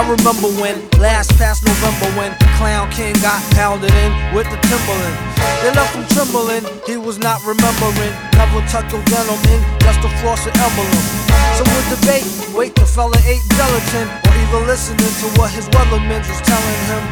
remember when, last past November, when Clown King got pounded in with the Timberland. They left him trembling, he was not remembering. Never tucked your denim in, just a frosted emblem. So would debate, wait, the fella ate gelatin, or even listening to what his weathermen was telling him.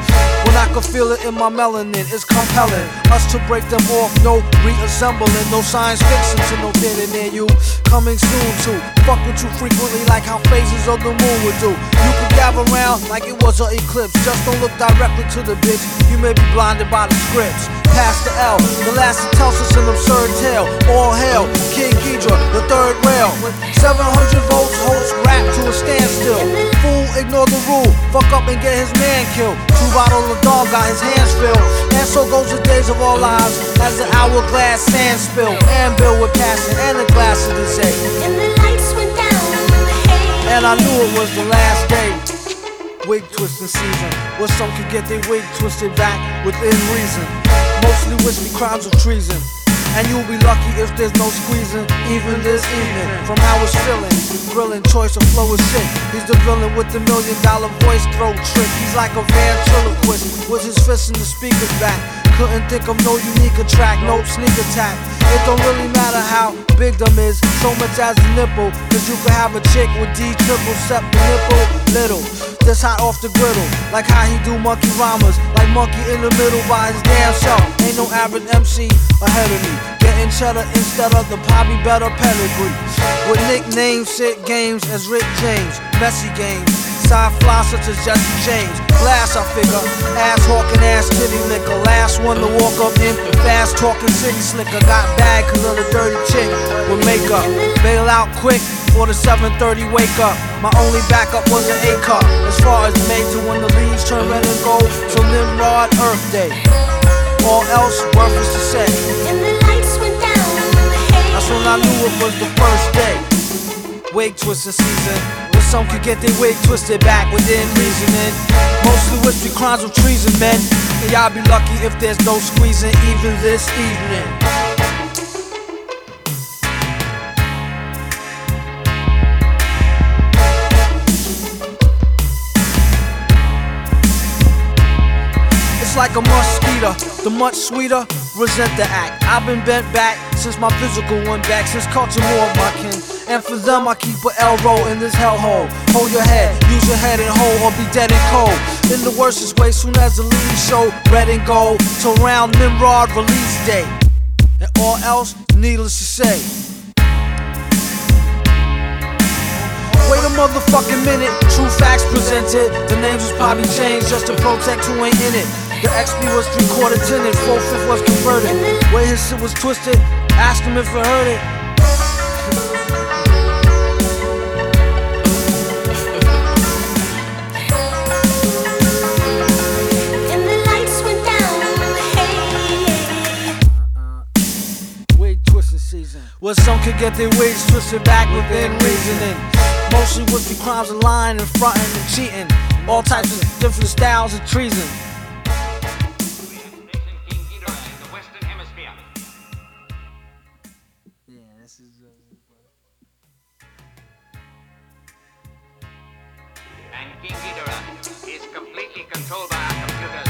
When I could feel it in my melanin, it's compelling us to break them off. No reassembling, no science fiction to no theater near you. Coming soon to fuck with you frequently, like how phases of the moon would do. You can gather around like it was an eclipse. Just don't look directly to the bitch. You may be blinded by the scripts. Past the L, the last that tells us an absurd tale. All hail, King Ghidra, the third rail. 700 volts holds rap to a standstill. Fool, ignore the rule. Fuck up and get his man killed. Two bottles of dog got his hands filled. And so goes the days of our lives as the hourglass sand spill. And Bill with passion and a glass of the say. And the lights went down the. And I knew it was the last day. Wig twisting season, where some could get their wig twisted back within reason. Mostly wispy crimes of treason. And you'll be lucky if there's no squeezing, even this evening. From how it's feeling, grilling choice of flow is sick. He's the villain with the million dollar voice throat trick. He's like a ventriloquist with his fist in the speaker's back. Couldn't think of no unique attract, no sneak attack. It don't really matter how big them is, so much as a nipple. Cause you could have a chick with D triple, set the nipple little. This hot off the griddle, like how he do monkey rhymes, like monkey in the middle by his damn self. Ain't no average MC ahead of me. Getting cheddar instead of the poppy better pedigree. With nicknames, sit games as Rick James, messy games. Side fly such as Jesse James. Glass, I figure. Ass hawking, ass titty liquor. Last one to walk up in. Fast talking city slicker. Got bad cause of the dirty chick with makeup. Bail out quick for the 7:30 wake up. My only backup was an A cup. As far as made to when the leaves turn red and gold. So Nimrod Earth Day. All else worthless to say. And the lights went down on the hay. That's when I knew it was the first day. Wig twisting season. Some could get their wig twisted back within reasoning. Mostly wispy crimes of treason, men. And y'all be lucky if there's no squeezing even this evening. It's like a mosquito, the much sweeter, resent the act. I've been bent back since my physical went back, since culture more of my kin. And for them, I keep a L roll in this hellhole. Hold your head, use your head and hold, or be dead and cold. In the worstest way, soon as the leaves show red and gold, to round Nimrod release day. And all else, needless to say. Wait a motherfucking minute, true facts presented. The names was probably changed just to protect who ain't in it. The XP was three quarter tinted, four fifth was converted. Way his shit was twisted, ask him if he heard it. And the lights went down on the hay. Wig twisting season. Where some could get their wigs twisted back within reasoning. Mostly with the crimes of lying and fronting and cheating. All types of different styles of treason. And King Ghidorah is completely controlled by our computers.